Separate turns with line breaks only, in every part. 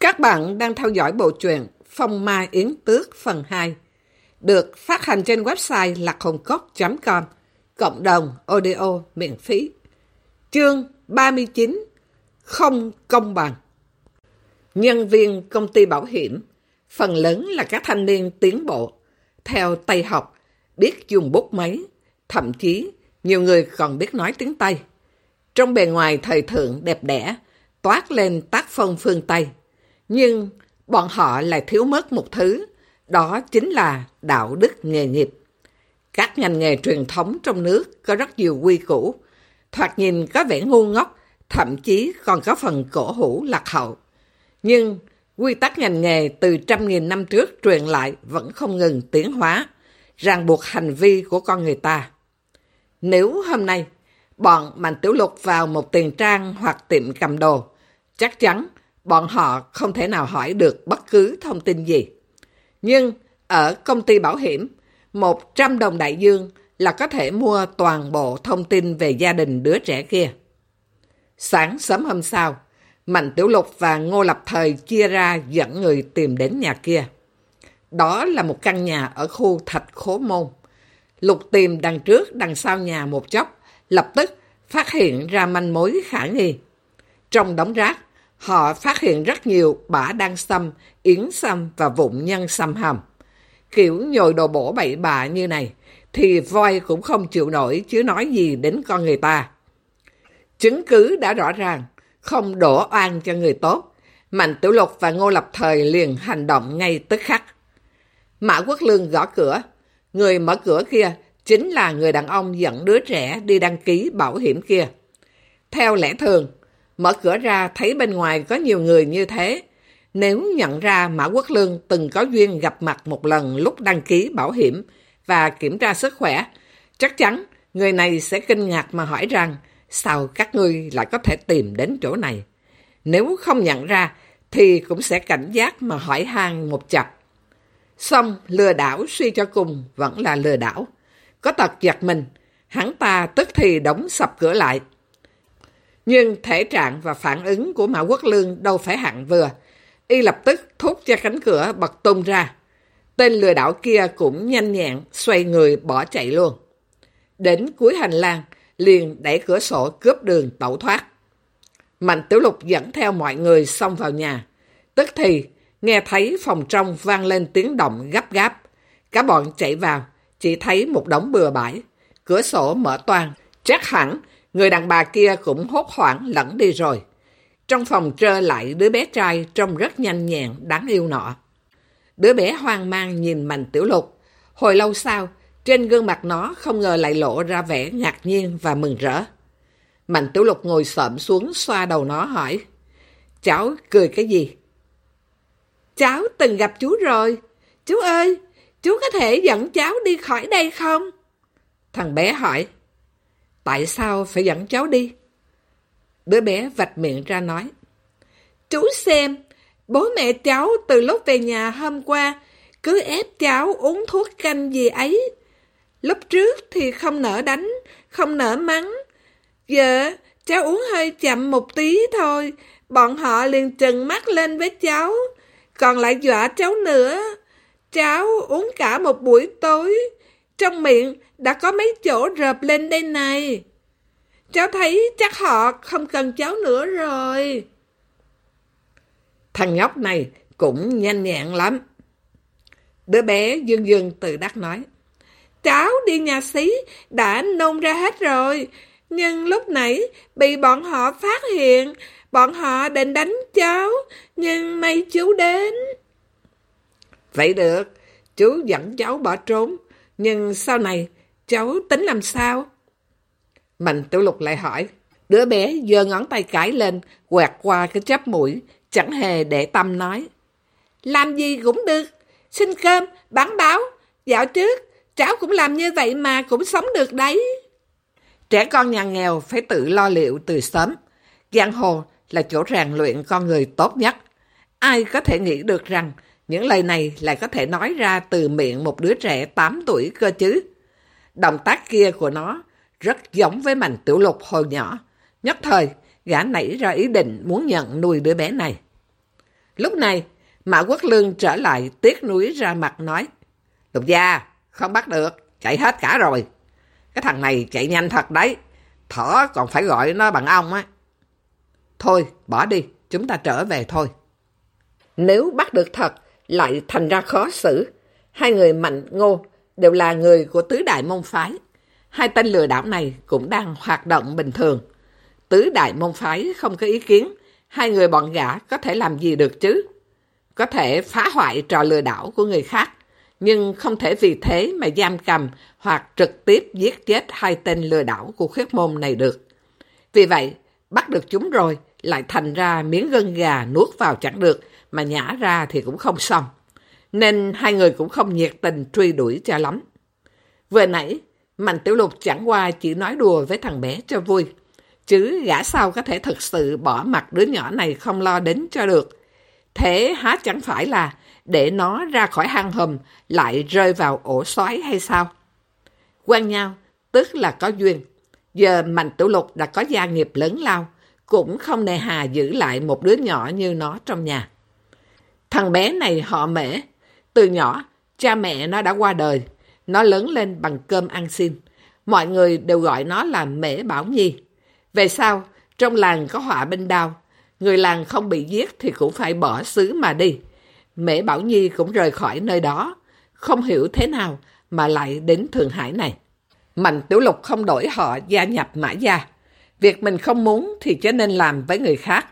Các bạn đang theo dõi bộ truyện Phong Ma Yến Tước phần 2 được phát hành trên website lạchồngcốc.com cộng đồng audio miễn phí. Chương 39 Không công bằng Nhân viên công ty bảo hiểm phần lớn là các thanh niên tiến bộ theo Tây học, biết dùng bút máy, thậm chí nhiều người còn biết nói tiếng Tây. Trong bề ngoài thời thượng đẹp đẽ, toát lên tác phong phương Tây. Nhưng bọn họ lại thiếu mất một thứ, đó chính là đạo đức nghề nghiệp. Các ngành nghề truyền thống trong nước có rất nhiều quy củ, thoạt nhìn có vẻ ngu ngốc, thậm chí còn có phần cổ hủ lạc hậu. Nhưng quy tắc ngành nghề từ trăm nghìn năm trước truyền lại vẫn không ngừng tiến hóa, ràng buộc hành vi của con người ta. Nếu hôm nay bọn Mạnh Tiểu Lục vào một tiền trang hoặc tiệm cầm đồ, chắc chắn bọn họ không thể nào hỏi được bất cứ thông tin gì. Nhưng ở công ty bảo hiểm, 100 đồng đại dương là có thể mua toàn bộ thông tin về gia đình đứa trẻ kia. Sáng sớm hôm sau, Mạnh Tiểu Lục và Ngô Lập Thời chia ra dẫn người tìm đến nhà kia. Đó là một căn nhà ở khu Thạch Khố Môn. Lục tìm đằng trước đằng sau nhà một chốc, lập tức phát hiện ra manh mối khả nghi. Trong đống rác, họ phát hiện rất nhiều bả đăng xăm, yến xăm và vụn nhân xăm hầm. Kiểu nhồi đồ bổ bậy bạ như này, thì voi cũng không chịu nổi chứ nói gì đến con người ta. Chứng cứ đã rõ ràng, không đổ oan cho người tốt. Mạnh Tiểu Lục và Ngô Lập Thời liền hành động ngay tức khắc. Mã Quốc Lương gõ cửa. Người mở cửa kia chính là người đàn ông dẫn đứa trẻ đi đăng ký bảo hiểm kia. Theo lẽ thường, mở cửa ra thấy bên ngoài có nhiều người như thế. Nếu nhận ra Mã Quốc Lương từng có duyên gặp mặt một lần lúc đăng ký bảo hiểm và kiểm tra sức khỏe, chắc chắn người này sẽ kinh ngạc mà hỏi rằng sao các ngươi lại có thể tìm đến chỗ này. Nếu không nhận ra thì cũng sẽ cảnh giác mà hỏi han một chập. Xong lừa đảo suy cho cùng vẫn là lừa đảo. Có tật giật mình, hắn ta tức thì đóng sập cửa lại. Nhưng thể trạng và phản ứng của Mã Quốc Lương đâu phải hạng vừa. Y lập tức thúc cho cánh cửa bật tung ra. Tên lừa đảo kia cũng nhanh nhẹn, xoay người bỏ chạy luôn. Đến cuối hành lang, liền đẩy cửa sổ cướp đường tẩu thoát. Mạnh Tiểu Lục dẫn theo mọi người xông vào nhà. Tức thì, nghe thấy phòng trong vang lên tiếng động gấp gáp. Cả bọn chạy vào, chỉ thấy một đống bừa bãi. Cửa sổ mở toang, chắc hẳn người đàn bà kia cũng hốt hoảng lẫn đi rồi. Trong phòng trơ lại đứa bé trai trông rất nhanh nhẹn, đáng yêu nọ. Đứa bé hoang mang nhìn Mạnh Tiểu Lục. Hồi lâu sau, trên gương mặt nó không ngờ lại lộ ra vẻ ngạc nhiên và mừng rỡ. Mạnh Tiểu Lục ngồi sợm xuống xoa đầu nó hỏi. Cháu cười cái gì? Cháu từng gặp chú rồi. Chú ơi, chú có thể dẫn cháu đi khỏi đây không? Thằng bé hỏi. Tại sao phải dẫn cháu đi? Đứa bé vạch miệng ra nói. Chú xem, bố mẹ cháu từ lúc về nhà hôm qua cứ ép cháu uống thuốc canh gì ấy. Lúc trước thì không nỡ đánh, không nỡ mắng. Giờ cháu uống hơi chậm một tí thôi, bọn họ liền trừng mắt lên với cháu, còn lại dọa cháu nữa. Cháu uống cả một buổi tối, trong miệng đã có mấy chỗ rợp lên đây này. Cháu thấy chắc họ không cần cháu nữa rồi. Thằng nhóc này cũng nhanh nhẹn lắm. Đứa bé dương dương từ đắc nói. Cháu đi nhà xí đã nôn ra hết rồi. Nhưng lúc nãy bị bọn họ phát hiện, bọn họ định đánh cháu, nhưng may chú đến. Vậy được, chú dẫn cháu bỏ trốn, nhưng sau này cháu tính làm sao? Mạnh Tiểu Lục lại hỏi, đứa bé giơ ngón tay cái lên, quẹt qua cái chắp mũi, chẳng hề để tâm nói. Làm gì cũng được, xin cơm, bán báo, dạo trước, cháu cũng làm như vậy mà cũng sống được đấy. Trẻ con nhà nghèo phải tự lo liệu từ sớm. Giang hồ là chỗ rèn luyện con người tốt nhất. Ai có thể nghĩ được rằng những lời này lại có thể nói ra từ miệng một đứa trẻ 8 tuổi cơ chứ. Động tác kia của nó rất giống với mảnh tiểu lục hồi nhỏ. Nhất thời, gã nảy ra ý định muốn nhận nuôi đứa bé này. Lúc này, Mã Quốc Lương trở lại tiếc núi ra mặt nói. Lục gia, không bắt được, chạy hết cả rồi. Cái thằng này chạy nhanh thật đấy. Thỏ còn phải gọi nó bằng ông á. Thôi, bỏ đi, chúng ta trở về thôi. Nếu bắt được thật, lại thành ra khó xử. Hai người Mạnh Ngô đều là người của tứ đại môn phái. Hai tên lừa đảo này cũng đang hoạt động bình thường. Tứ đại môn phái không có ý kiến, hai người bọn gã có thể làm gì được chứ? Có thể phá hoại trò lừa đảo của người khác, nhưng không thể vì thế mà giam cầm hoặc trực tiếp giết chết hai tên lừa đảo của khuyết môn này được. Vì vậy, bắt được chúng rồi, lại thành ra miếng gân gà nuốt vào chẳng được, mà nhả ra thì cũng không xong. Nên hai người cũng không nhiệt tình truy đuổi cho lắm. Vừa nãy, Mạnh Tiểu Lục chẳng qua chỉ nói đùa với thằng bé cho vui. Chứ gã sao có thể thực sự bỏ mặt đứa nhỏ này không lo đến cho được. Thế há chẳng phải là để nó ra khỏi hang hầm lại rơi vào ổ xoáy hay sao? quan nhau, tức là có duyên. Giờ Mạnh Tiểu Lục đã có gia nghiệp lớn lao, cũng không nề hà giữ lại một đứa nhỏ như nó trong nhà. Thằng bé này họ mễ. Từ nhỏ, cha mẹ nó đã qua đời. Nó lớn lên bằng cơm ăn xin. Mọi người đều gọi nó là mễ Bảo Nhi. Về sau, trong làng có họa binh đao. Người làng không bị giết thì cũng phải bỏ xứ mà đi. Mễ Bảo Nhi cũng rời khỏi nơi đó. Không hiểu thế nào mà lại đến Thượng Hải này. Mạnh Tiểu Lục không đổi họ gia nhập Mã Gia. Việc mình không muốn thì chớ nên làm với người khác.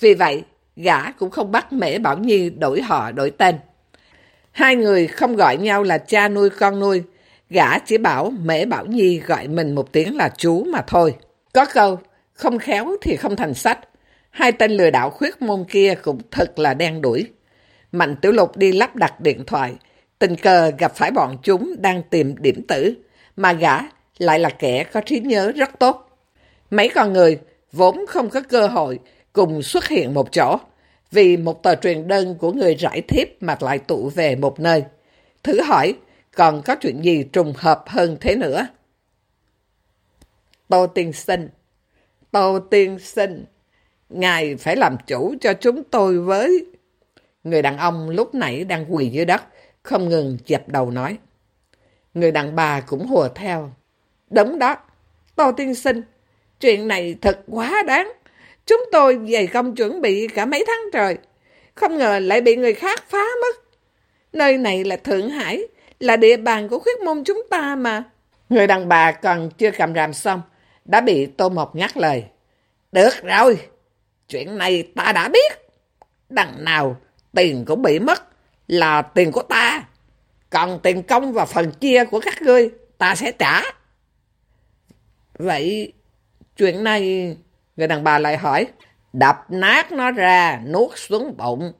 Vì vậy, gã cũng không bắt Mễ Bảo Nhi đổi họ đổi tên. Hai người không gọi nhau là cha nuôi con nuôi, gã chỉ bảo Mễ Bảo Nhi gọi mình một tiếng là chú mà thôi. Có câu, không khéo thì không thành sách. Hai tên lừa đảo khuyết môn kia cũng thật là đen đuổi. Mạnh Tiểu Lục đi lắp đặt điện thoại, tình cờ gặp phải bọn chúng đang tìm điểm tử, mà gã lại là kẻ có trí nhớ rất tốt. Mấy con người vốn không có cơ hội cùng xuất hiện một chỗ, vì một tờ truyền đơn của người rải thiếp mà lại tụ về một nơi. Thử hỏi, còn có chuyện gì trùng hợp hơn thế nữa? Tô Tiên Sinh Tô Tiên Sinh Ngài phải làm chủ cho chúng tôi với... Người đàn ông lúc nãy đang quỳ dưới đất, không ngừng dập đầu nói. Người đàn bà cũng hùa theo. Đúng đó, Tô Tiên Sinh, chuyện này thật quá đáng. Chúng tôi dày công chuẩn bị cả mấy tháng trời. Không ngờ lại bị người khác phá mất. Nơi này là Thượng Hải, là địa bàn của khuyết môn chúng ta mà. Người đàn bà còn chưa cầm ràm xong, đã bị Tô Mộc nhắc lời. Được rồi, chuyện này ta đã biết. Đằng nào tiền cũng bị mất là tiền của ta. Còn tiền công và phần chia của các ngươi ta sẽ trả. Vậy chuyện này Người đàn bà lại hỏi, đập nát nó ra, nuốt xuống bụng,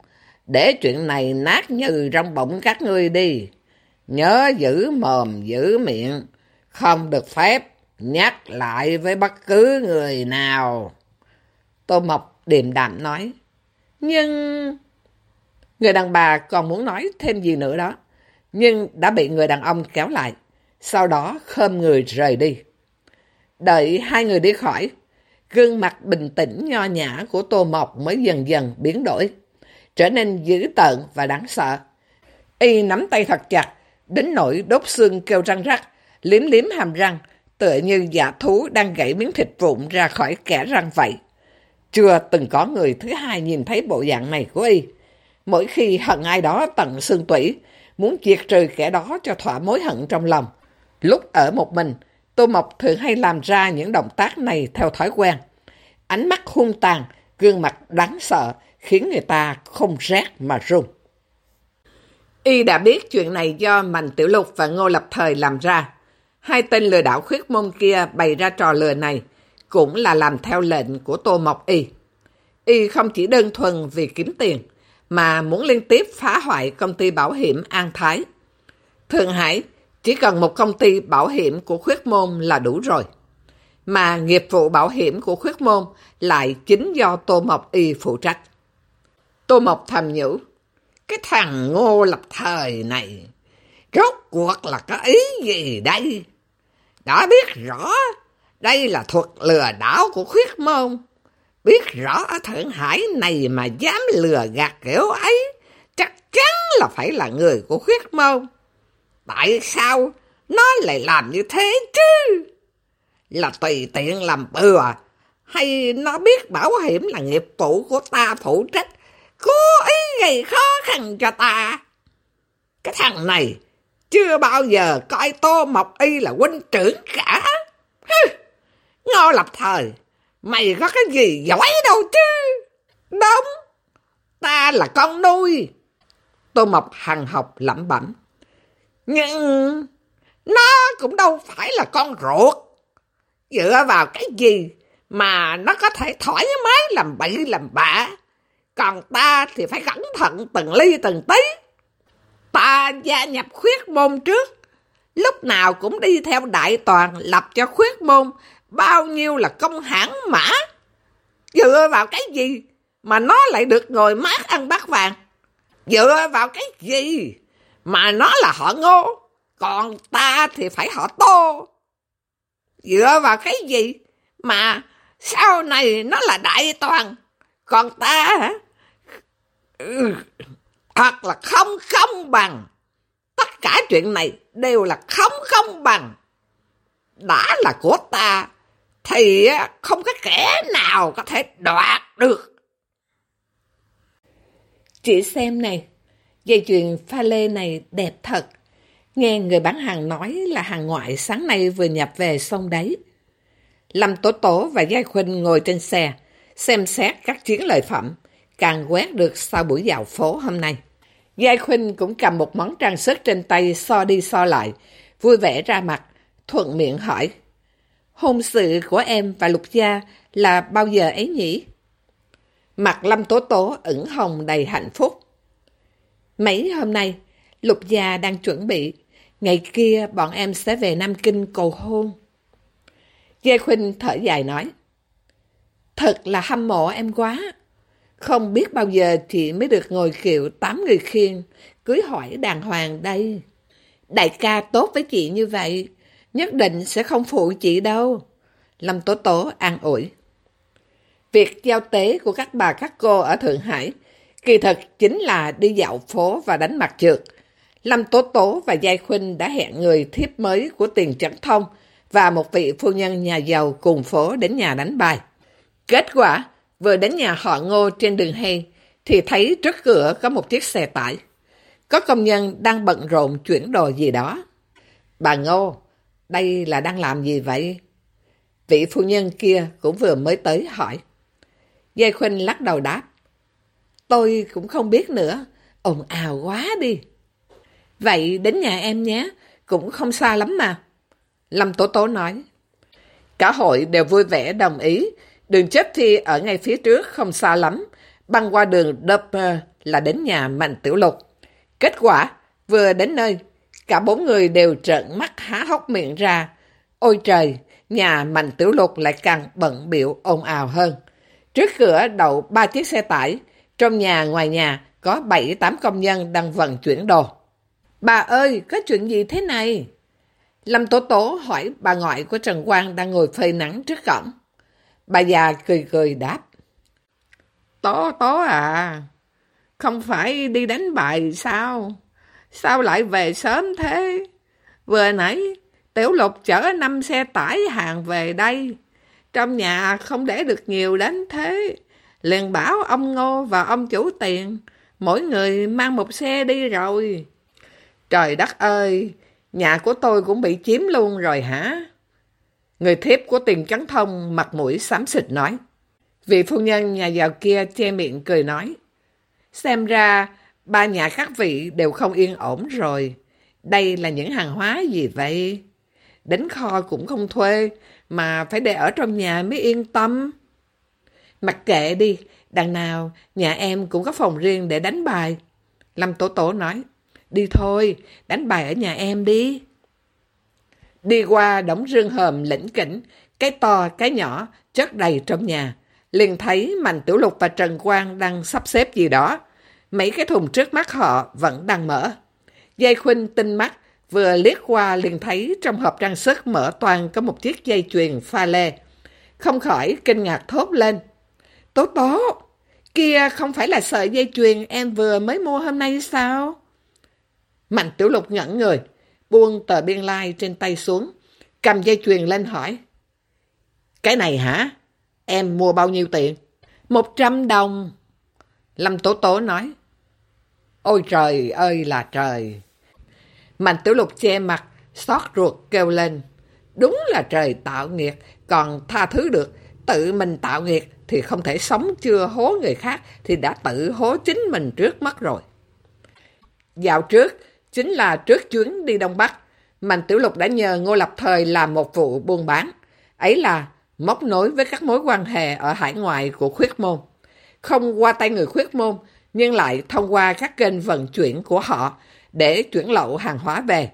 để chuyện này nát như trong bụng các ngươi đi. Nhớ giữ mồm, giữ miệng, không được phép nhắc lại với bất cứ người nào. Tô Mộc điềm đạm nói, nhưng... Người đàn bà còn muốn nói thêm gì nữa đó, nhưng đã bị người đàn ông kéo lại, sau đó khơm người rời đi. Đợi hai người đi khỏi, gương mặt bình tĩnh nho nhã của Tô Mộc mới dần dần biến đổi, trở nên dữ tợn và đáng sợ. Y nắm tay thật chặt, đến nỗi đốt xương kêu răng rắc, liếm liếm hàm răng, tựa như giả thú đang gãy miếng thịt vụn ra khỏi kẻ răng vậy. Chưa từng có người thứ hai nhìn thấy bộ dạng này của Y. Mỗi khi hận ai đó tận xương tủy, muốn diệt trừ kẻ đó cho thỏa mối hận trong lòng. Lúc ở một mình, Tô Mộc thường hay làm ra những động tác này theo thói quen. Ánh mắt hung tàn, gương mặt đáng sợ, khiến người ta không rét mà run. Y đã biết chuyện này do Mạnh Tiểu Lục và Ngô Lập Thời làm ra. Hai tên lừa đảo khuyết môn kia bày ra trò lừa này, cũng là làm theo lệnh của Tô Mộc Y. Y không chỉ đơn thuần vì kiếm tiền, mà muốn liên tiếp phá hoại công ty bảo hiểm An Thái. Thượng Hải chỉ cần một công ty bảo hiểm của khuyết môn là đủ rồi. Mà nghiệp vụ bảo hiểm của khuyết môn lại chính do Tô Mộc Y phụ trách. Tô Mộc thầm nhủ, cái thằng ngô lập thời này, rốt cuộc là có ý gì đây? Đã biết rõ, đây là thuật lừa đảo của khuyết môn. biết rõ ở Thượng Hải này mà dám lừa gạt kiểu ấy, chắc chắn là phải là người của khuyết môn. Tại sao nó lại làm như thế chứ? Là tùy tiện làm bừa, hay nó biết bảo hiểm là nghiệp vụ của ta phụ trách, cố ý gây khó khăn cho ta. Cái thằng này chưa bao giờ coi Tô Mộc Y là huynh trưởng cả. Hừ, ngô lập thời, mày có cái gì giỏi đâu chứ. Đúng, ta là con nuôi. Tô Mộc hằng học lẩm bẩm. Nhưng nó cũng đâu phải là con ruột. Dựa vào cái gì mà nó có thể thoải mái làm bậy làm bạ. Còn ta thì phải cẩn thận từng ly từng tí. Ta gia nhập khuyết môn trước. Lúc nào cũng đi theo đại toàn lập cho khuyết môn bao nhiêu là công hãng mã. Dựa vào cái gì mà nó lại được ngồi mát ăn bát vàng? Dựa vào cái gì mà nó là họ ngô, còn ta thì phải họ tô. Dựa vào cái gì mà sau này nó là đại toàn, còn ta hả? Ừ, thật là không không bằng. Tất cả chuyện này đều là không không bằng. Đã là của ta, thì không có kẻ nào có thể đoạt được.
Chị xem này, dây chuyền pha lê này đẹp thật. Nghe người bán hàng nói là hàng ngoại sáng nay vừa nhập về xong đấy.
Lâm Tố Tố và Giai Khuynh ngồi trên xe, xem xét các chiến lợi phẩm, càng quét được sau buổi dạo phố hôm nay. Giai Khuynh cũng cầm một món trang sức trên tay so đi so lại, vui vẻ ra mặt, thuận miệng hỏi. Hôn sự của em và Lục Gia là bao giờ ấy nhỉ? Mặt Lâm Tố Tố ửng hồng đầy hạnh phúc.
Mấy hôm nay, Lục Gia đang chuẩn bị. Ngày kia bọn em sẽ về Nam Kinh cầu hôn.
Giai Khuynh thở dài nói.
Thật là hâm mộ em quá. Không biết bao giờ chị mới được ngồi kiệu tám người khiên, cưới hỏi đàng hoàng đây. Đại ca tốt với chị như vậy, nhất định sẽ không phụ chị đâu. Lâm Tố Tố an ủi.
Việc giao tế của các bà các cô ở Thượng Hải kỳ thật chính là đi dạo phố và đánh mặt trượt. Lâm Tố Tố và Giai Khuynh đã hẹn người thiếp mới của tiền trấn thông và một vị phu nhân nhà giàu cùng phố đến nhà đánh bài. Kết quả, vừa đến nhà họ ngô trên đường hay, thì thấy trước cửa có một chiếc xe tải. Có công nhân đang bận rộn chuyển đồ gì đó. Bà Ngô, đây là đang làm gì vậy? Vị phu nhân kia cũng vừa mới tới hỏi. Dây Khuynh lắc đầu đáp.
Tôi cũng không biết nữa, ồn ào quá đi. Vậy đến nhà em nhé, cũng không xa lắm mà.
Lâm Tố Tố nói. Cả hội đều vui vẻ đồng ý, đường chết thi ở ngay phía trước không xa lắm, băng qua đường Dupper là đến nhà Mạnh Tiểu Lục. Kết quả, vừa đến nơi, cả bốn người đều trợn mắt há hốc miệng ra. Ôi trời, nhà Mạnh Tiểu Lục lại càng bận biểu ồn ào hơn. Trước cửa đậu ba chiếc xe tải, trong nhà ngoài nhà có 7-8 công nhân đang vận chuyển đồ. Bà ơi, có chuyện gì thế này? Lâm Tố Tố hỏi bà ngoại của Trần Quang đang ngồi phơi nắng trước cổng. Bà già cười cười đáp. Tố Tố à, không phải đi đánh bài sao? Sao lại về sớm thế? Vừa nãy Tiểu Lục chở năm xe tải hàng về đây. Trong nhà không để được nhiều đến thế. Liền bảo ông Ngô và ông chủ tiền, mỗi người mang một xe đi rồi. Trời đất ơi, nhà của tôi cũng bị chiếm luôn rồi hả? Người thiếp của tiền trắng thông mặt mũi xám xịt nói. Vị phu nhân nhà giàu kia che miệng cười nói. Xem ra ba nhà các vị đều không yên ổn rồi. Đây là những hàng hóa gì vậy? Đến kho cũng không thuê, mà phải để ở trong nhà mới yên tâm. Mặc kệ đi, đằng nào nhà em cũng có phòng riêng để đánh bài. Lâm Tổ Tổ nói, đi thôi, đánh bài ở nhà em đi. Đi qua đống rương hòm lĩnh kỉnh, cái to, cái nhỏ, chất đầy trong nhà. Liền thấy Mạnh Tiểu Lục và Trần Quang đang sắp xếp gì đó. Mấy cái thùng trước mắt họ vẫn đang mở. Dây khuynh tinh mắt, vừa liếc qua liền thấy trong hộp trang sức mở toàn có một chiếc dây chuyền pha lê. Không khỏi kinh ngạc thốt lên.
Tố tố, kia không phải là sợi dây chuyền em vừa mới mua hôm nay sao? Mạnh Tiểu Lục ngẩn người, buông tờ biên lai like trên tay xuống, cầm dây chuyền lên hỏi. Cái này hả? Em mua bao nhiêu tiền? Một trăm đồng. Lâm Tố Tố nói. Ôi trời ơi là trời! Mạnh Tiểu Lục che mặt, xót ruột kêu lên. Đúng là trời tạo nghiệt, còn tha thứ được. Tự mình tạo nghiệt thì không thể sống chưa hố người khác thì đã tự hố chính mình trước mắt rồi. Dạo trước, chính là trước chuyến đi Đông Bắc, Mạnh Tiểu Lục đã nhờ Ngô Lập Thời làm một vụ buôn bán. Ấy là móc nối với các mối quan hệ ở hải ngoại của khuyết môn. Không qua tay người khuyết môn, nhưng lại thông qua các kênh vận chuyển của họ để chuyển lậu hàng hóa về.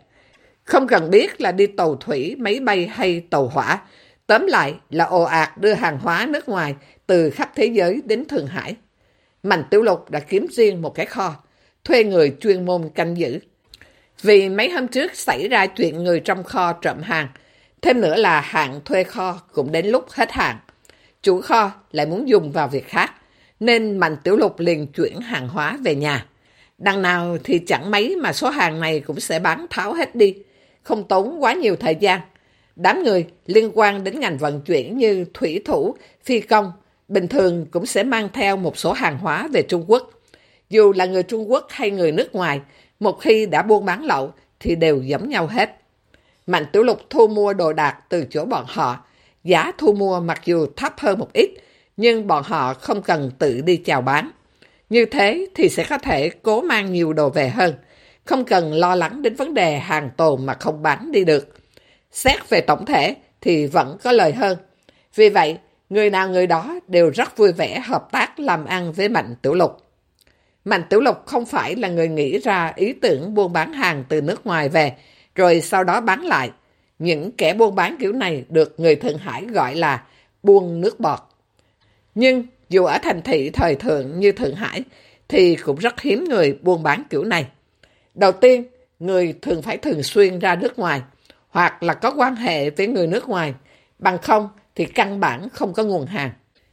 Không cần biết là đi tàu thủy, máy bay hay tàu hỏa. Tóm lại là ồ ạt đưa hàng hóa nước ngoài từ khắp thế giới đến Thượng Hải. Mạnh Tiểu Lục đã kiếm riêng một cái kho, thuê người chuyên môn canh giữ. Vì mấy hôm trước xảy ra chuyện người trong kho trộm hàng, thêm nữa là hàng thuê kho cũng đến lúc hết hàng. Chủ kho lại muốn dùng vào việc khác, nên Mạnh Tiểu Lục liền chuyển hàng hóa về nhà. Đằng nào thì chẳng mấy mà số hàng này cũng sẽ bán tháo hết đi, không tốn quá nhiều thời gian. Đám người liên quan đến ngành vận chuyển như thủy thủ, phi công, bình thường cũng sẽ mang theo một số hàng hóa về Trung Quốc. Dù là người Trung Quốc hay người nước ngoài, một khi đã buôn bán lậu thì đều giống nhau hết. Mạnh Tiểu Lục thu mua đồ đạc từ chỗ bọn họ. Giá thu mua mặc dù thấp hơn một ít, nhưng bọn họ không cần tự đi chào bán. Như thế thì sẽ có thể cố mang nhiều đồ về hơn, không cần lo lắng đến vấn đề hàng tồn mà không bán đi được. Xét về tổng thể thì vẫn có lời hơn. Vì vậy, người nào người đó đều rất vui vẻ hợp tác làm ăn với Mạnh Tiểu Lục. Mạnh Tiểu Lục không phải là người nghĩ ra ý tưởng buôn bán hàng từ nước ngoài về, rồi sau đó bán lại. Những kẻ buôn bán kiểu này được người Thượng Hải gọi là buôn nước bọt. Nhưng dù ở thành thị thời thượng như Thượng Hải, thì cũng rất hiếm người buôn bán kiểu này. Đầu tiên, người thường phải thường xuyên ra nước ngoài, hoặc là có quan hệ với người nước ngoài, bằng không thì căn bản không có nguồn hàng.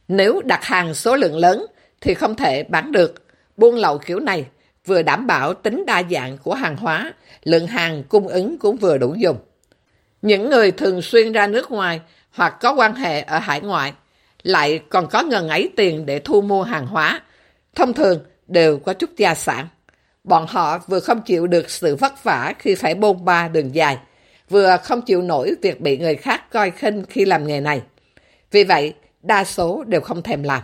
Nếu đặt hàng số lượng lớn thì không thể bán được. Buôn lậu kiểu này vừa đảm bảo tính đa dạng của hàng hóa, lượng hàng cung ứng cũng vừa đủ dùng. Những người thường xuyên ra nước ngoài hoặc có quan hệ ở hải ngoại lại còn có ngần ấy tiền để thu mua hàng hóa. Thông thường đều có chút gia sản. Bọn họ vừa không chịu được sự vất vả khi phải bôn ba đường dài, vừa không chịu nổi việc bị người khác coi khinh khi làm nghề này. Vì vậy, đa số đều không thèm làm.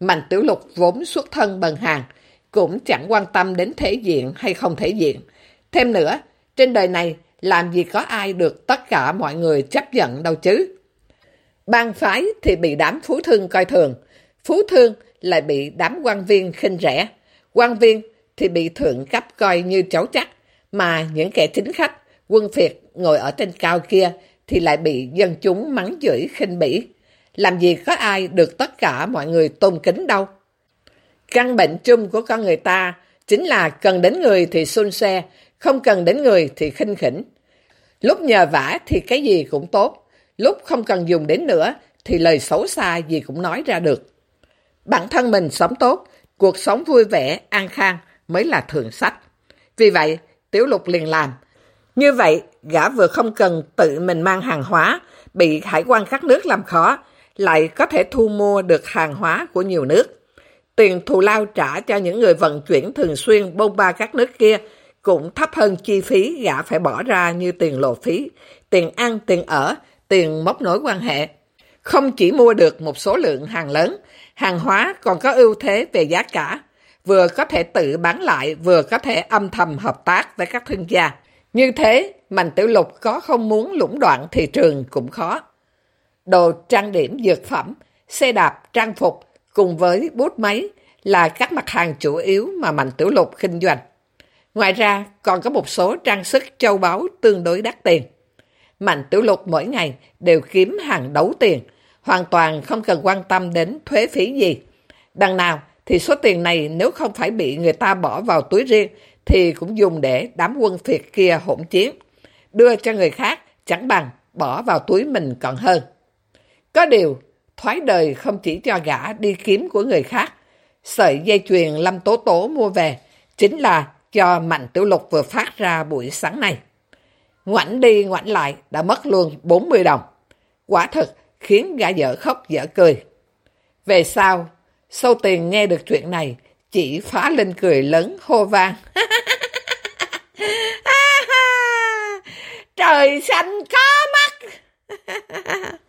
Mạnh tiểu lục vốn xuất thân bần hàng, cũng chẳng quan tâm đến thể diện hay không thể diện. Thêm nữa, trên đời này làm gì có ai được tất cả mọi người chấp nhận đâu chứ. Bang phái thì bị đám phú thương coi thường, phú thương lại bị đám quan viên khinh rẻ, quan viên thì bị thượng cấp coi như cháu chắc, mà những kẻ chính khách, quân phiệt ngồi ở trên cao kia thì lại bị dân chúng mắng chửi khinh bỉ. Làm gì có ai được tất cả mọi người tôn kính đâu. Căn bệnh chung của con người ta chính là cần đến người thì xôn xe, không cần đến người thì khinh khỉnh. Lúc nhờ vả thì cái gì cũng tốt, lúc không cần dùng đến nữa thì lời xấu xa gì cũng nói ra được. Bản thân mình sống tốt, cuộc sống vui vẻ, an khang mới là thường sách. Vì vậy, Tiểu Lục liền làm. Như vậy, gã vừa không cần tự mình mang hàng hóa, bị hải quan các nước làm khó, lại có thể thu mua được hàng hóa của nhiều nước. Tiền thù lao trả cho những người vận chuyển thường xuyên bôn ba các nước kia cũng thấp hơn chi phí gã phải bỏ ra như tiền lộ phí, tiền ăn, tiền ở, tiền móc nối quan hệ. Không chỉ mua được một số lượng hàng lớn, hàng hóa còn có ưu thế về giá cả, vừa có thể tự bán lại, vừa có thể âm thầm hợp tác với các thương gia. Như thế, Mạnh Tiểu Lục có không muốn lũng đoạn thị trường cũng khó. Đồ trang điểm dược phẩm, xe đạp, trang phục cùng với bút máy là các mặt hàng chủ yếu mà Mạnh Tiểu Lục kinh doanh. Ngoài ra, còn có một số trang sức châu báu tương đối đắt tiền. Mạnh Tiểu Lục mỗi ngày đều kiếm hàng đấu tiền, hoàn toàn không cần quan tâm đến thuế phí gì. Đằng nào thì số tiền này nếu không phải bị người ta bỏ vào túi riêng thì cũng dùng để đám quân phiệt kia hỗn chiến. Đưa cho người khác chẳng bằng bỏ vào túi mình còn hơn. Có điều,
thoái đời không chỉ cho gã đi kiếm của người khác. Sợi dây chuyền Lâm Tố Tố mua về chính là cho Mạnh Tiểu Lục vừa phát ra buổi sáng này. Ngoảnh đi ngoảnh lại đã mất luôn 40 đồng. Quả thực khiến gã dở khóc dở cười. Về sau, sâu tiền nghe được chuyện này, chỉ phá lên cười lớn hô vang. Trời xanh có mắt!